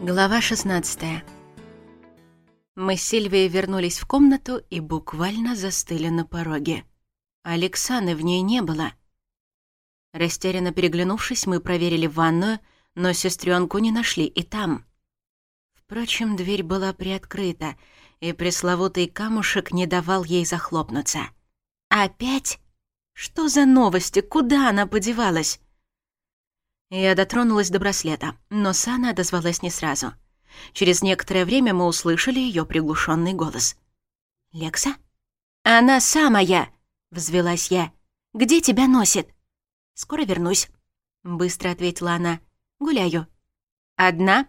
Глава 16 Мы с Сильвией вернулись в комнату и буквально застыли на пороге. Алексаны в ней не было. Растерянно переглянувшись, мы проверили ванную, но сестренку не нашли и там. Впрочем, дверь была приоткрыта, и пресловутый камушек не давал ей захлопнуться. «Опять? Что за новости? Куда она подевалась?» Я дотронулась до браслета, но Сана отозвалась не сразу. Через некоторое время мы услышали ее приглушенный голос. «Лекса?» «Она самая!» — взвелась я. «Где тебя носит?» «Скоро вернусь», — быстро ответила она. «Гуляю». «Одна?»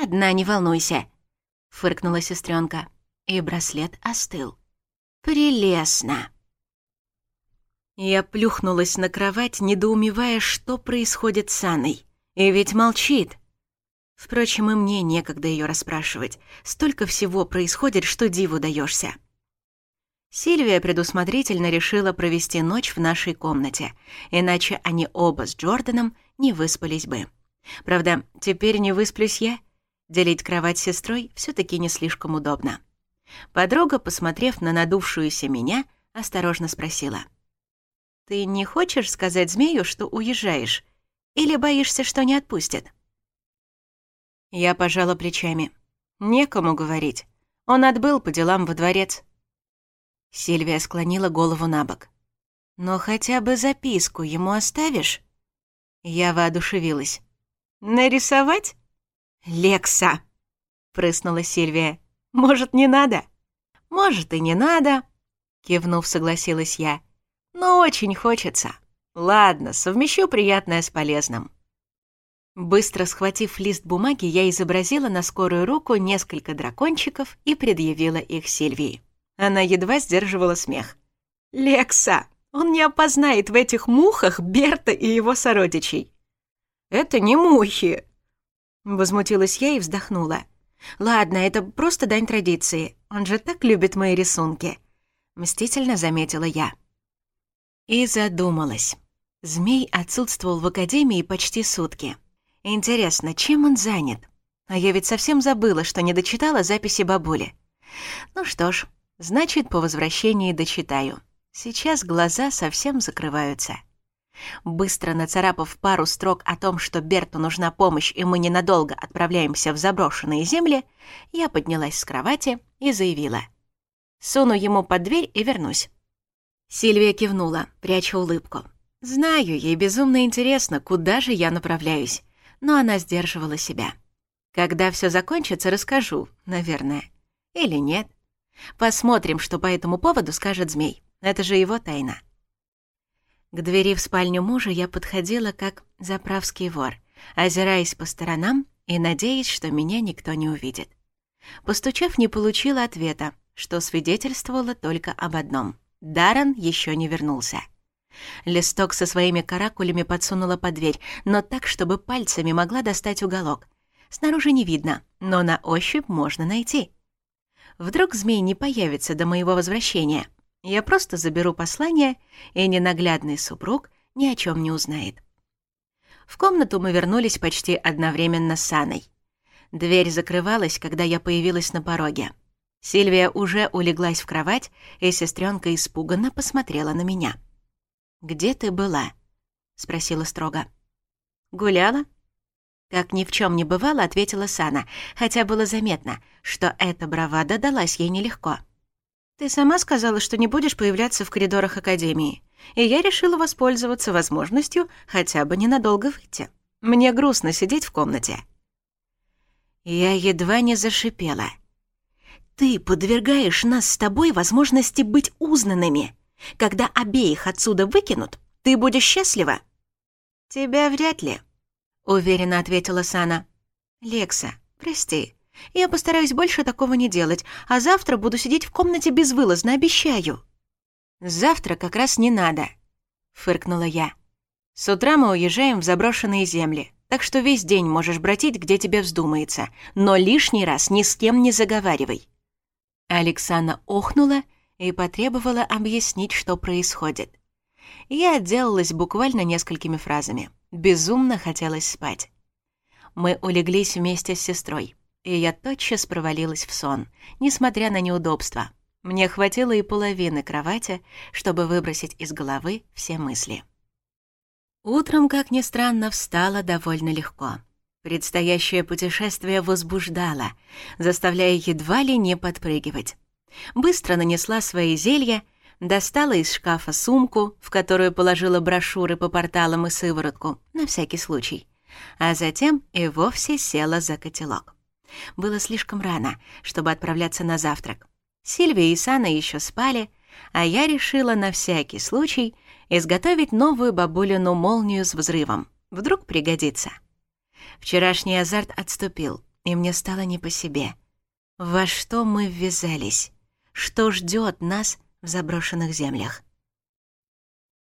«Одна, не волнуйся», — фыркнула сестренка, и браслет остыл. «Прелестно!» Я плюхнулась на кровать, недоумевая, что происходит с Анной. И ведь молчит. Впрочем, и мне некогда ее расспрашивать. Столько всего происходит, что диву даешься. Сильвия предусмотрительно решила провести ночь в нашей комнате, иначе они оба с Джорданом не выспались бы. Правда, теперь не высплюсь я. Делить кровать с сестрой все таки не слишком удобно. Подруга, посмотрев на надувшуюся меня, осторожно спросила. Ты не хочешь сказать змею, что уезжаешь? Или боишься, что не отпустят?» Я пожала плечами. «Некому говорить. Он отбыл по делам во дворец». Сильвия склонила голову на бок. «Но хотя бы записку ему оставишь?» Я воодушевилась. «Нарисовать?» «Лекса!» — прыснула Сильвия. «Может, не надо?» «Может, и не надо!» — кивнув, согласилась я но очень хочется. Ладно, совмещу приятное с полезным». Быстро схватив лист бумаги, я изобразила на скорую руку несколько дракончиков и предъявила их Сильвии. Она едва сдерживала смех. «Лекса, он не опознает в этих мухах Берта и его сородичей». «Это не мухи!» Возмутилась я и вздохнула. «Ладно, это просто дань традиции. Он же так любит мои рисунки», — мстительно заметила я и задумалась. Змей отсутствовал в академии почти сутки. Интересно, чем он занят? А я ведь совсем забыла, что не дочитала записи бабули. Ну что ж, значит, по возвращении дочитаю. Сейчас глаза совсем закрываются. Быстро нацарапав пару строк о том, что Берту нужна помощь и мы ненадолго отправляемся в заброшенные земли, я поднялась с кровати и заявила. «Суну ему под дверь и вернусь. Сильвия кивнула, пряча улыбку. «Знаю, ей безумно интересно, куда же я направляюсь». Но она сдерживала себя. «Когда все закончится, расскажу, наверное. Или нет. Посмотрим, что по этому поводу скажет змей. Это же его тайна». К двери в спальню мужа я подходила как заправский вор, озираясь по сторонам и надеясь, что меня никто не увидит. Постучав, не получила ответа, что свидетельствовало только об одном — Даррен еще не вернулся. Листок со своими каракулями подсунула под дверь, но так, чтобы пальцами могла достать уголок. Снаружи не видно, но на ощупь можно найти. Вдруг змей не появится до моего возвращения. Я просто заберу послание, и ненаглядный супруг ни о чем не узнает. В комнату мы вернулись почти одновременно с Анной. Дверь закрывалась, когда я появилась на пороге. Сильвия уже улеглась в кровать, и сестренка испуганно посмотрела на меня. «Где ты была?» — спросила строго. «Гуляла?» Как ни в чем не бывало, ответила Сана, хотя было заметно, что эта бравада далась ей нелегко. «Ты сама сказала, что не будешь появляться в коридорах Академии, и я решила воспользоваться возможностью хотя бы ненадолго выйти. Мне грустно сидеть в комнате». Я едва не зашипела — ты подвергаешь нас с тобой возможности быть узнанными. Когда обеих отсюда выкинут, ты будешь счастлива?» «Тебя вряд ли», — уверенно ответила Сана. «Лекса, прости, я постараюсь больше такого не делать, а завтра буду сидеть в комнате безвылазно, обещаю». «Завтра как раз не надо», — фыркнула я. «С утра мы уезжаем в заброшенные земли, так что весь день можешь братить, где тебе вздумается, но лишний раз ни с кем не заговаривай. Александра охнула и потребовала объяснить, что происходит. Я отделалась буквально несколькими фразами. Безумно хотелось спать. Мы улеглись вместе с сестрой, и я тотчас провалилась в сон, несмотря на неудобства. Мне хватило и половины кровати, чтобы выбросить из головы все мысли. Утром, как ни странно, встала довольно легко. Предстоящее путешествие возбуждало, заставляя едва ли не подпрыгивать. Быстро нанесла свои зелья, достала из шкафа сумку, в которую положила брошюры по порталам и сыворотку, на всякий случай. А затем и вовсе села за котелок. Было слишком рано, чтобы отправляться на завтрак. Сильвия и Сана еще спали, а я решила на всякий случай изготовить новую бабулину молнию с взрывом. Вдруг пригодится. Вчерашний азарт отступил, и мне стало не по себе. Во что мы ввязались? Что ждет нас в заброшенных землях?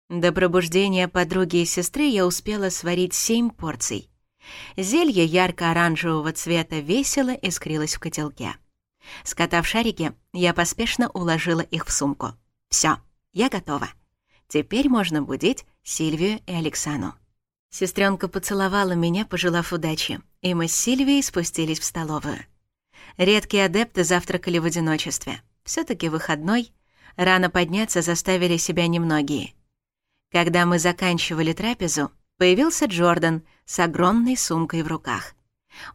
До пробуждения подруги и сестры я успела сварить семь порций. Зелье ярко-оранжевого цвета весело искрилось в котелке. Скатав шарики, я поспешно уложила их в сумку. Все, я готова. Теперь можно будить Сильвию и Александру. Сестренка поцеловала меня, пожелав удачи, и мы с Сильвией спустились в столовую. Редкие адепты завтракали в одиночестве. все таки выходной, рано подняться заставили себя немногие. Когда мы заканчивали трапезу, появился Джордан с огромной сумкой в руках.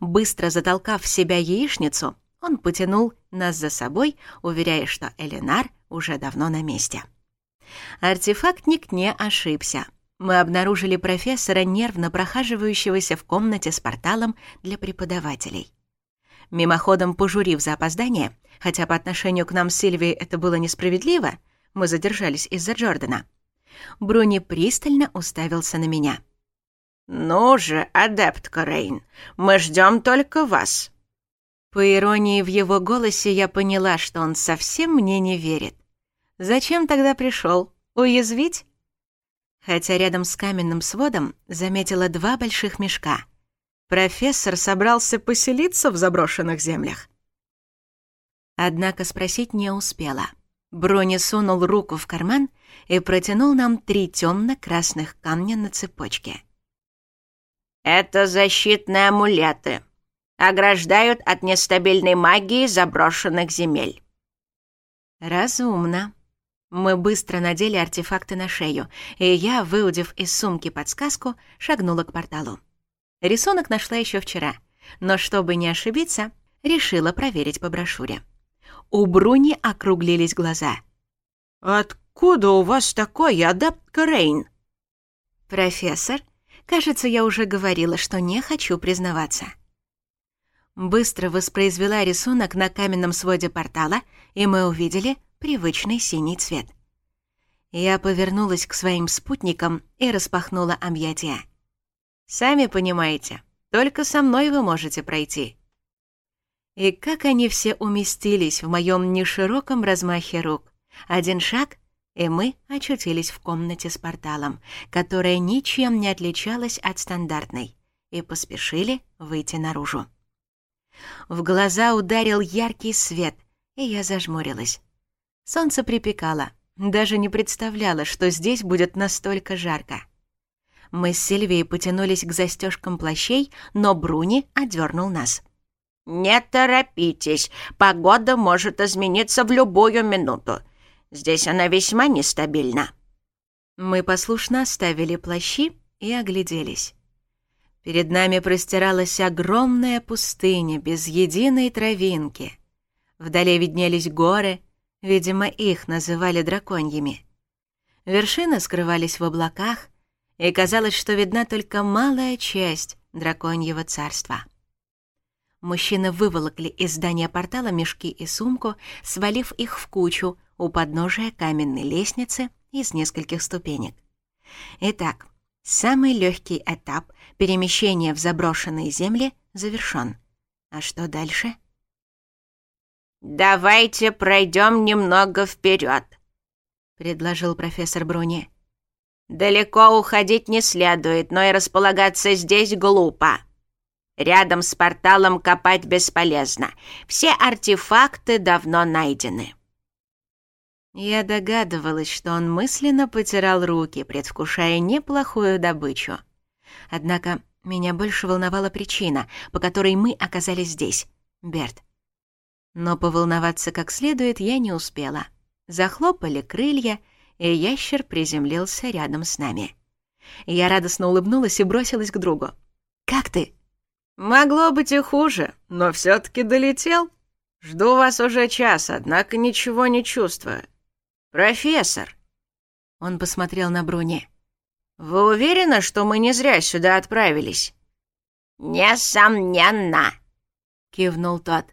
Быстро затолкав в себя яичницу, он потянул нас за собой, уверяя, что Элинар уже давно на месте. Артефактник не ошибся — мы обнаружили профессора, нервно прохаживающегося в комнате с порталом для преподавателей. Мимоходом пожурив за опоздание, хотя по отношению к нам с Сильвией это было несправедливо, мы задержались из-за Джордана. Бруни пристально уставился на меня. «Ну же, адепт Рейн, мы ждем только вас!» По иронии в его голосе я поняла, что он совсем мне не верит. «Зачем тогда пришел? Уязвить?» хотя рядом с каменным сводом заметила два больших мешка. Профессор собрался поселиться в заброшенных землях. Однако спросить не успела. Брони сунул руку в карман и протянул нам три темно-красных камня на цепочке. «Это защитные амулеты. Ограждают от нестабильной магии заброшенных земель». «Разумно», мы быстро надели артефакты на шею, и я, выудив из сумки подсказку, шагнула к порталу. Рисунок нашла еще вчера, но чтобы не ошибиться, решила проверить по брошюре. У Бруни округлились глаза. «Откуда у вас такое, адаптка Рейн?» «Профессор, кажется, я уже говорила, что не хочу признаваться». Быстро воспроизвела рисунок на каменном своде портала, и мы увидели — привычный синий цвет. Я повернулась к своим спутникам и распахнула объятия. «Сами понимаете, только со мной вы можете пройти». И как они все уместились в моем нешироком размахе рук. Один шаг, и мы очутились в комнате с порталом, которая ничем не отличалась от стандартной, и поспешили выйти наружу. В глаза ударил яркий свет, и я зажмурилась. Солнце припекало, даже не представляла, что здесь будет настолько жарко. Мы с Сильвией потянулись к застежкам плащей, но Бруни одернул нас. «Не торопитесь, погода может измениться в любую минуту. Здесь она весьма нестабильна». Мы послушно оставили плащи и огляделись. Перед нами простиралась огромная пустыня без единой травинки. Вдали виднелись горы, Видимо, их называли драконьями. Вершины скрывались в облаках, и казалось, что видна только малая часть драконьего царства. Мужчины выволокли из здания портала мешки и сумку, свалив их в кучу у подножия каменной лестницы из нескольких ступенек. Итак, самый легкий этап перемещения в заброшенные земли завершен. А что дальше? — «Давайте пройдем немного вперед, предложил профессор Бруни. «Далеко уходить не следует, но и располагаться здесь глупо. Рядом с порталом копать бесполезно. Все артефакты давно найдены». Я догадывалась, Но поволноваться как следует я не успела. Захлопали крылья, и ящер приземлился рядом с нами. Я радостно улыбнулась и бросилась к другу. «Как ты?» «Могло быть и хуже, но все таки долетел. Жду вас уже час, однако ничего не чувствую. Профессор!» Он посмотрел на Бруни. «Вы уверены, что мы не зря сюда отправились?» «Несомненно!» — кивнул тот.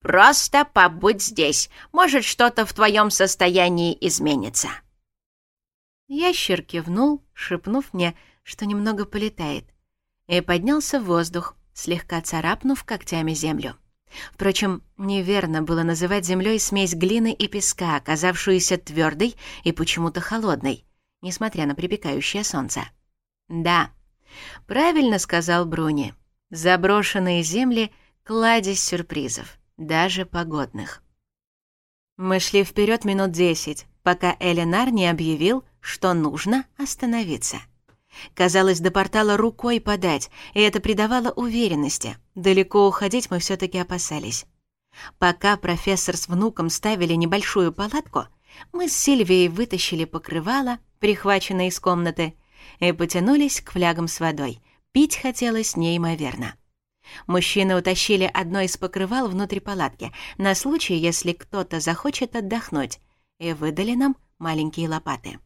Просто побудь здесь. Может, что-то в твоем состоянии изменится». Ящер кивнул, шепнув мне, что немного полетает, и поднялся в воздух, слегка царапнув когтями землю. Впрочем, неверно было называть землей смесь глины и песка, оказавшуюся твердой и почему-то холодной, несмотря на припекающее солнце. «Да, правильно сказал Бруни. Заброшенные земли — кладезь сюрпризов даже погодных. Мы шли вперед минут десять, пока Элинар не объявил, что нужно остановиться. Казалось, до портала рукой подать, и это придавало уверенности. Далеко уходить мы все таки опасались. Пока профессор с внуком ставили небольшую палатку, мы с Сильвией вытащили покрывало, прихваченное из комнаты, и потянулись к флягам с водой. Пить хотелось неимоверно. Мужчины утащили одно из покрывал внутрь палатки на случай, если кто-то захочет отдохнуть, и выдали нам маленькие лопаты.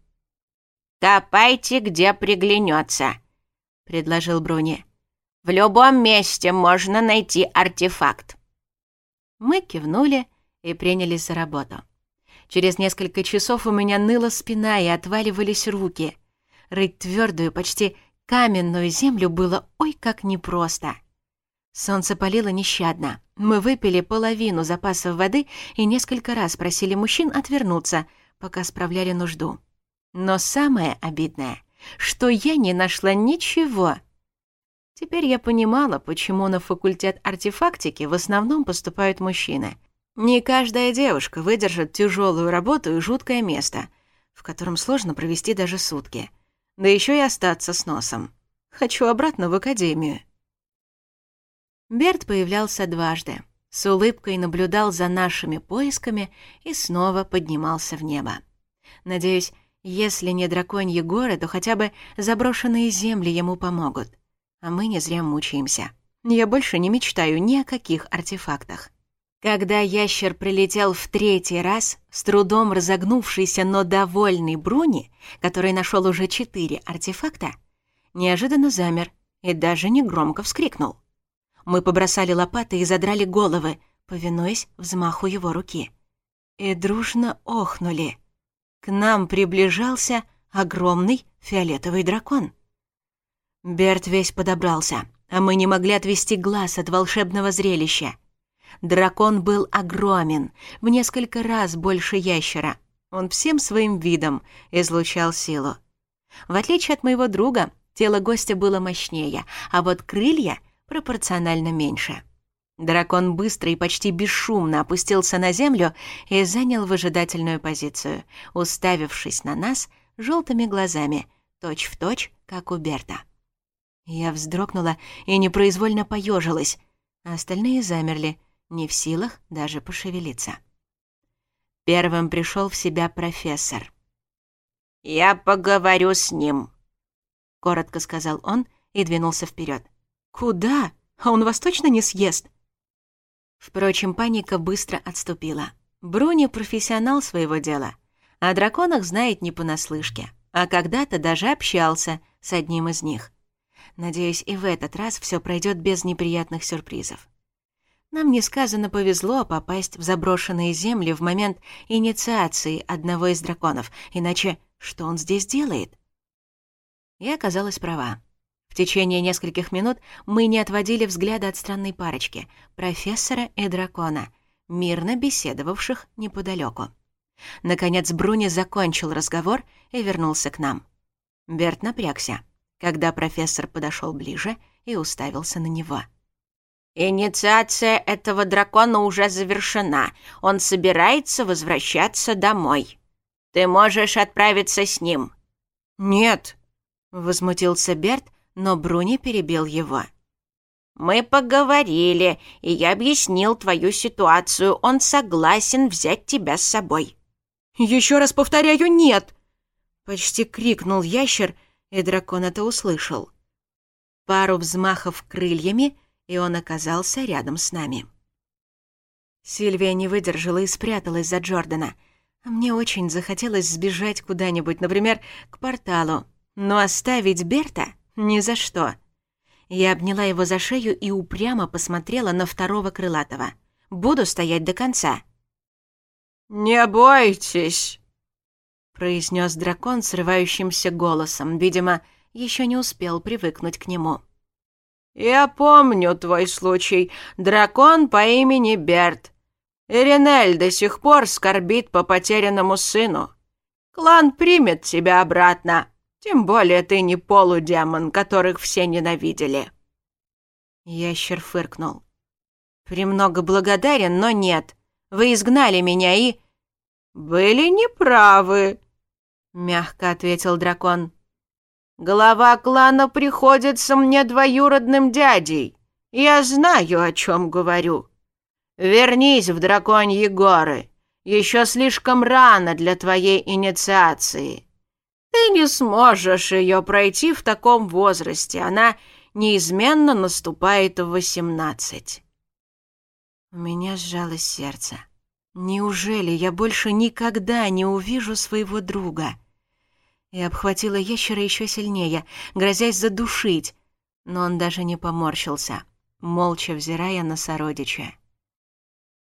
«Копайте, где приглянется», — предложил Бруни. «В любом месте можно найти артефакт». Мы кивнули и принялись за работу. Через несколько часов у меня ныла спина и отваливались руки. Рыть твердую, почти каменную землю было ой как непросто — Солнце палило нещадно. Мы выпили половину запасов воды и несколько раз просили мужчин отвернуться, пока справляли нужду. Но самое обидное, что я не нашла ничего. Теперь я понимала, почему на факультет артефактики в основном поступают мужчины. Не каждая девушка выдержит тяжелую работу и жуткое место, в котором сложно провести даже сутки. Да еще и остаться с носом. Хочу обратно в академию. Берт появлялся дважды, с улыбкой наблюдал за нашими поисками и снова поднимался в небо. Надеюсь, если не драконьи горы, то хотя бы заброшенные земли ему помогут. А мы не зря мучаемся. Я больше не мечтаю ни о каких артефактах. Когда ящер прилетел в третий раз, с трудом разогнувшийся, но довольный Бруни, который нашел уже четыре артефакта, неожиданно замер и даже негромко вскрикнул. Мы побросали лопаты и задрали головы, повинуясь взмаху его руки. И дружно охнули. К нам приближался огромный фиолетовый дракон. Берт весь подобрался, а мы не могли отвести глаз от волшебного зрелища. Дракон был огромен, в несколько раз больше ящера. Он всем своим видом излучал силу. В отличие от моего друга, тело гостя было мощнее, а вот крылья — пропорционально меньше. Дракон быстро и почти бесшумно опустился на землю и занял выжидательную позицию, уставившись на нас желтыми глазами, точь-в-точь, точь, как у Берта. Я вздрогнула и непроизвольно поежилась, а остальные замерли, не в силах даже пошевелиться. Первым пришел в себя профессор. «Я поговорю с ним», — коротко сказал он и двинулся вперед. Куда? А он вас точно не съест? Впрочем, паника быстро отступила. Бруни — профессионал своего дела. О драконах знает не понаслышке, а когда-то даже общался с одним из них. Надеюсь, и в этот раз все пройдет без неприятных сюрпризов. Нам несказанно повезло попасть в заброшенные земли в момент инициации одного из драконов, иначе что он здесь делает? Я оказалась права. В течение нескольких минут мы не отводили взгляда от странной парочки — профессора и дракона, мирно беседовавших неподалеку. Наконец Бруни закончил разговор и вернулся к нам. Берт напрягся, когда профессор подошел ближе и уставился на него. «Инициация этого дракона уже завершена. Он собирается возвращаться домой. Ты можешь отправиться с ним». «Нет», — возмутился Берт, но Бруни перебил его. «Мы поговорили, и я объяснил твою ситуацию. Он согласен взять тебя с собой». «Еще раз повторяю, нет!» Почти крикнул ящер, и дракон это услышал. Пару взмахов крыльями, и он оказался рядом с нами. Сильвия не выдержала и спряталась за Джордана. Мне очень захотелось сбежать куда-нибудь, например, к порталу. Но оставить Берта «Ни за что». Я обняла его за шею и упрямо посмотрела на второго крылатого. «Буду стоять до конца». «Не бойтесь», — произнес дракон срывающимся голосом, видимо, еще не успел привыкнуть к нему. «Я помню твой случай, дракон по имени Берт. Иринель до сих пор скорбит по потерянному сыну. Клан примет тебя обратно». Тем более ты не полудемон, которых все ненавидели». Ящер фыркнул. «Премного благодарен, но нет. Вы изгнали меня и...» «Были неправы», — мягко ответил дракон. «Глава клана приходится мне двоюродным дядей. Я знаю, о чем говорю. Вернись в драконьи горы. Еще слишком рано для твоей инициации. Ты не сможешь ее пройти в таком возрасте. Она неизменно наступает в восемнадцать. У меня сжалось сердце. Неужели я больше никогда не увижу своего друга? Я обхватила ящера еще сильнее, грозясь задушить, но он даже не поморщился, молча взирая на сородича.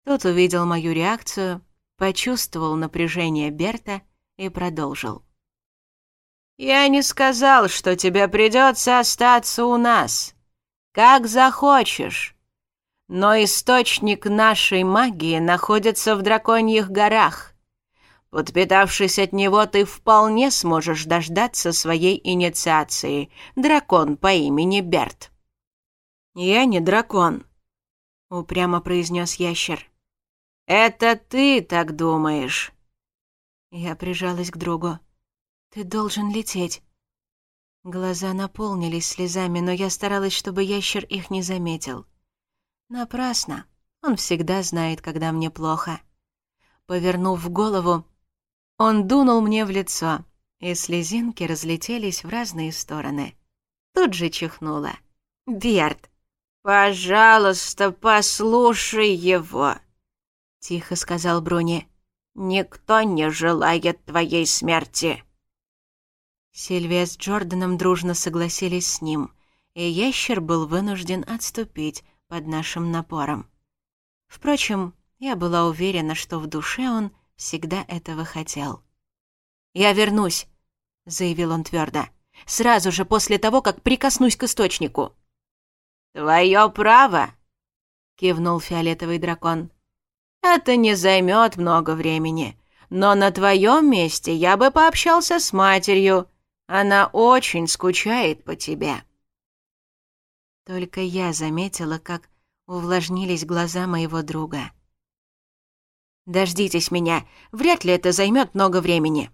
Тот увидел мою реакцию, почувствовал напряжение Берта и продолжил. Я не сказал, что тебе придется остаться у нас. Как захочешь. Но источник нашей магии находится в драконьих горах. Подпитавшись от него, ты вполне сможешь дождаться своей инициации, дракон по имени Берт. «Я не дракон», — упрямо произнес ящер. «Это ты так думаешь». Я прижалась к другу. Ты должен лететь». Глаза наполнились слезами, но я старалась, чтобы ящер их не заметил. Напрасно. Он всегда знает, когда мне плохо. Повернув голову, он дунул мне в лицо, и слезинки разлетелись в разные стороны. Тут же чихнула. «Берт, пожалуйста, послушай его!» Тихо сказал Бруни. «Никто не желает твоей смерти!» Сильвия с Джорданом дружно согласились с ним, и ящер был вынужден отступить под нашим напором. Впрочем, я была уверена, что в душе он всегда этого хотел. «Я вернусь», — заявил он твердо, — «сразу же после того, как прикоснусь к источнику». «Твое право», — кивнул фиолетовый дракон. «Это не займет много времени, но на твоем месте я бы пообщался с матерью» Она очень скучает по тебе». Только я заметила, как увлажнились глаза моего друга. «Дождитесь меня, вряд ли это займет много времени».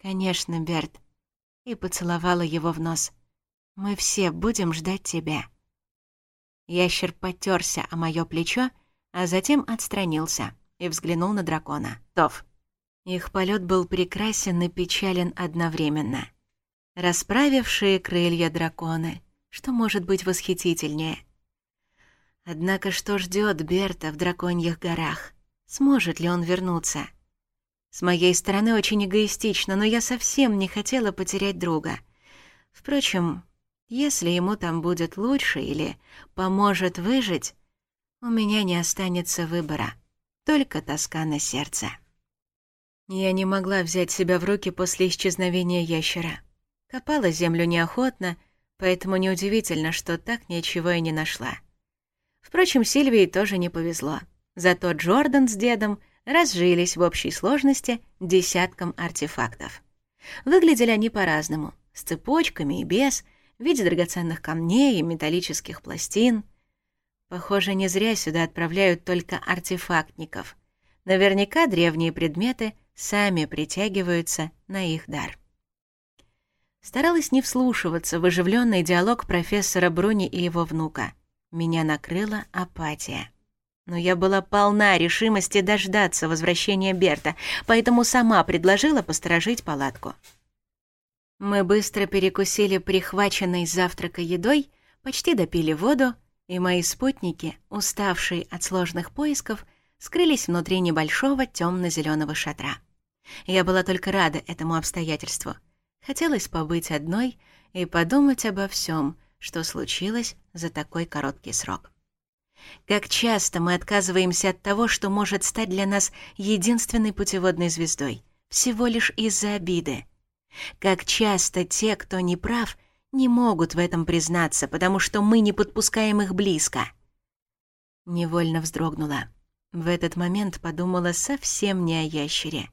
«Конечно, Берт», — и поцеловала его в нос. «Мы все будем ждать тебя». Ящер потерся о мое плечо, а затем отстранился и взглянул на дракона. «Тов, их полет был прекрасен и печален одновременно. Расправившие крылья драконы, что может быть восхитительнее. Однако что ждет Берта в драконьих горах? Сможет ли он вернуться? С моей стороны очень эгоистично, но я совсем не хотела потерять друга. Впрочем, если ему там будет лучше или поможет выжить, у меня не останется выбора, только тоска на сердце. Я не могла взять себя в руки после исчезновения ящера. Копала землю неохотно, поэтому неудивительно, что так ничего и не нашла. Впрочем, Сильвии тоже не повезло. Зато Джордан с дедом разжились в общей сложности десятком артефактов. Выглядели они по-разному, с цепочками и без, в виде драгоценных камней и металлических пластин. Похоже, не зря сюда отправляют только артефактников. Наверняка древние предметы — сами притягиваются на их дар. Старалась не вслушиваться в оживленный диалог профессора Бруни и его внука. Меня накрыла апатия. Но я была полна решимости дождаться возвращения Берта, поэтому сама предложила посторожить палатку. Мы быстро перекусили прихваченной с завтрака едой, почти допили воду, и мои спутники, уставшие от сложных поисков, скрылись внутри небольшого темно-зеленого шатра. Я была только рада этому обстоятельству. Хотелось побыть одной и подумать обо всем, что случилось за такой короткий срок. Как часто мы отказываемся от того, что может стать для нас единственной путеводной звездой, всего лишь из-за обиды. Как часто те, кто не прав, не могут в этом признаться, потому что мы не подпускаем их близко. Невольно вздрогнула. В этот момент подумала совсем не о ящере.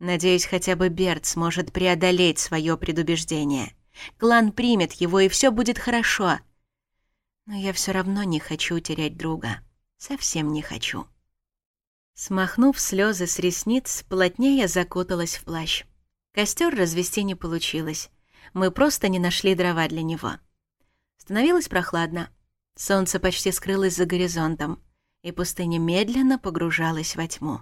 Надеюсь, хотя бы Берт сможет преодолеть свое предубеждение. Клан примет его, и все будет хорошо. Но я все равно не хочу терять друга. Совсем не хочу. Смахнув слезы с ресниц, плотнее закуталась в плащ. Костер развести не получилось. Мы просто не нашли дрова для него. Становилось прохладно. Солнце почти скрылось за горизонтом, и пустыня медленно погружалась во тьму.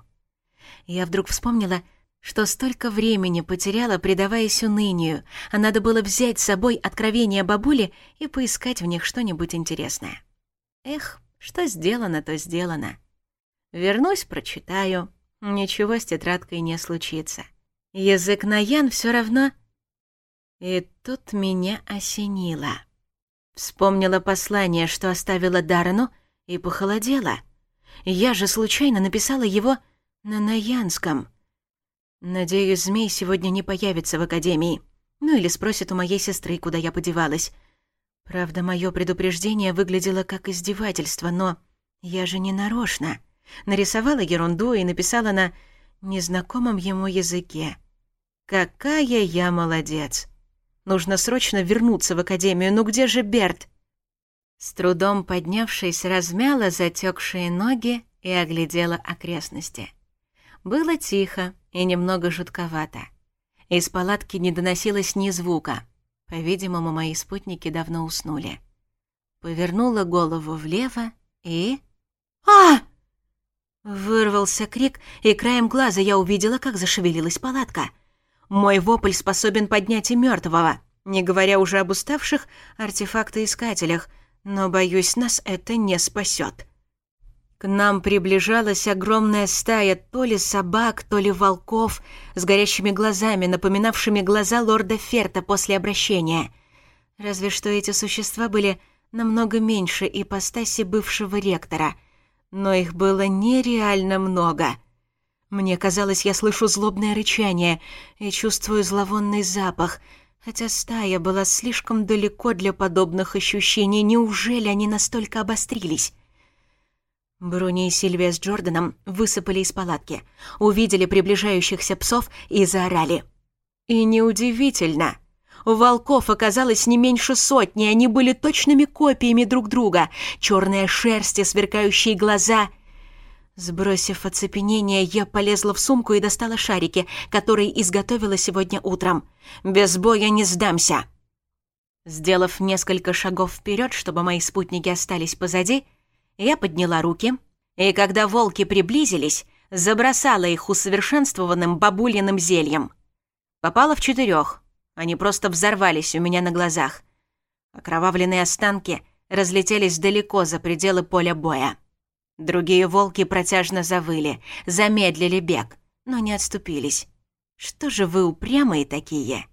Я вдруг вспомнила, что столько времени потеряла, предаваясь унынию, а надо было взять с собой откровения бабули и поискать в них что-нибудь интересное. Эх, что сделано, то сделано. Вернусь, прочитаю. Ничего с тетрадкой не случится. Язык на Ян все равно... И тут меня осенило. Вспомнила послание, что оставила Дарану, и похолодела. Я же случайно написала его на Наянском — Надеюсь, змей сегодня не появится в академии. Ну или спросит у моей сестры, куда я подевалась. Правда, мое предупреждение выглядело как издевательство, но я же не нарочно. Нарисовала ерунду и написала на незнакомом ему языке. Какая я молодец. Нужно срочно вернуться в академию. Ну где же Берт? С трудом поднявшись, размяла затекшие ноги и оглядела окрестности. Было тихо и немного жутковато. Из палатки не доносилось ни звука. По-видимому, мои спутники давно уснули. Повернула голову влево и... а Вырвался крик, и краем глаза я увидела, как зашевелилась палатка. Мой вопль способен поднять и мертвого, не говоря уже об уставших артефактоискателях, но, боюсь, нас это не спасет. К нам приближалась огромная стая то ли собак, то ли волков с горящими глазами, напоминавшими глаза лорда Ферта после обращения. Разве что эти существа были намного меньше ипостаси бывшего ректора, но их было нереально много. Мне казалось, я слышу злобное рычание и чувствую зловонный запах, хотя стая была слишком далеко для подобных ощущений. Неужели они настолько обострились? Бруни и Сильвия с Джорданом высыпали из палатки, увидели приближающихся псов и заорали. И неудивительно. Волков оказалось не меньше сотни, они были точными копиями друг друга. Черная шерсть и сверкающие глаза. Сбросив оцепенение, я полезла в сумку и достала шарики, которые изготовила сегодня утром. «Без боя не сдамся!» Сделав несколько шагов вперед, чтобы мои спутники остались позади, — я подняла руки, и когда волки приблизились, забросала их усовершенствованным бабулиным зельем. Попала в четырех. Они просто взорвались у меня на глазах. Окровавленные останки разлетелись далеко за пределы поля боя. Другие волки протяжно завыли, замедлили бег, но не отступились. Что же вы упрямые такие?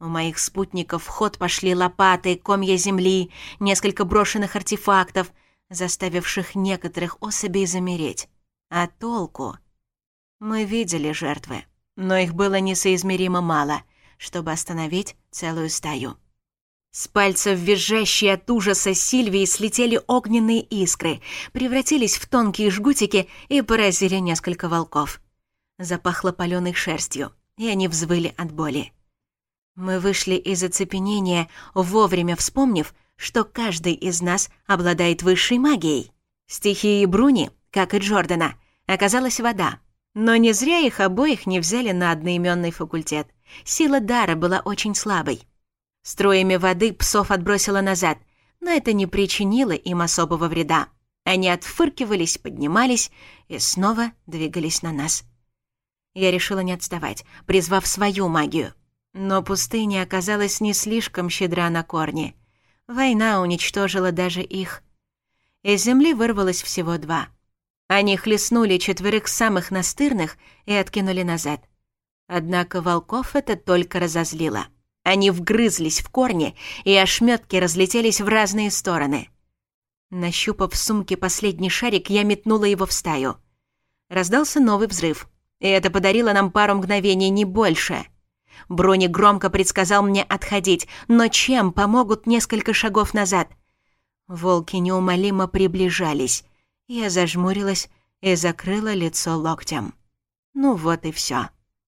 У моих спутников в ход пошли лопаты, комья земли, несколько брошенных артефактов — заставивших некоторых особей замереть. А толку? Мы видели жертвы, но их было несоизмеримо мало, чтобы остановить целую стаю. С пальцев визжащей от ужаса Сильвии слетели огненные искры, превратились в тонкие жгутики и поразили несколько волков. Запахло палёной шерстью, и они взвыли от боли. Мы вышли из оцепенения, вовремя вспомнив, что каждый из нас обладает высшей магией. Стихией Бруни, как и Джордана, оказалась вода. Но не зря их обоих не взяли на одноименный факультет. Сила дара была очень слабой. Строями воды псов отбросило назад, но это не причинило им особого вреда. Они отфыркивались, поднимались и снова двигались на нас. Я решила не отставать, призвав свою магию. Но пустыня оказалась не слишком щедра на корни — Война уничтожила даже их. Из земли вырвалось всего два. Они хлестнули четверых самых настырных и откинули назад. Однако волков это только разозлило. Они вгрызлись в корни, и ошметки разлетелись в разные стороны. Нащупав в сумке последний шарик, я метнула его в стаю. Раздался новый взрыв, и это подарило нам пару мгновений, не больше — Брони громко предсказал мне отходить, но чем помогут несколько шагов назад? Волки неумолимо приближались. Я зажмурилась и закрыла лицо локтем. Ну вот и все.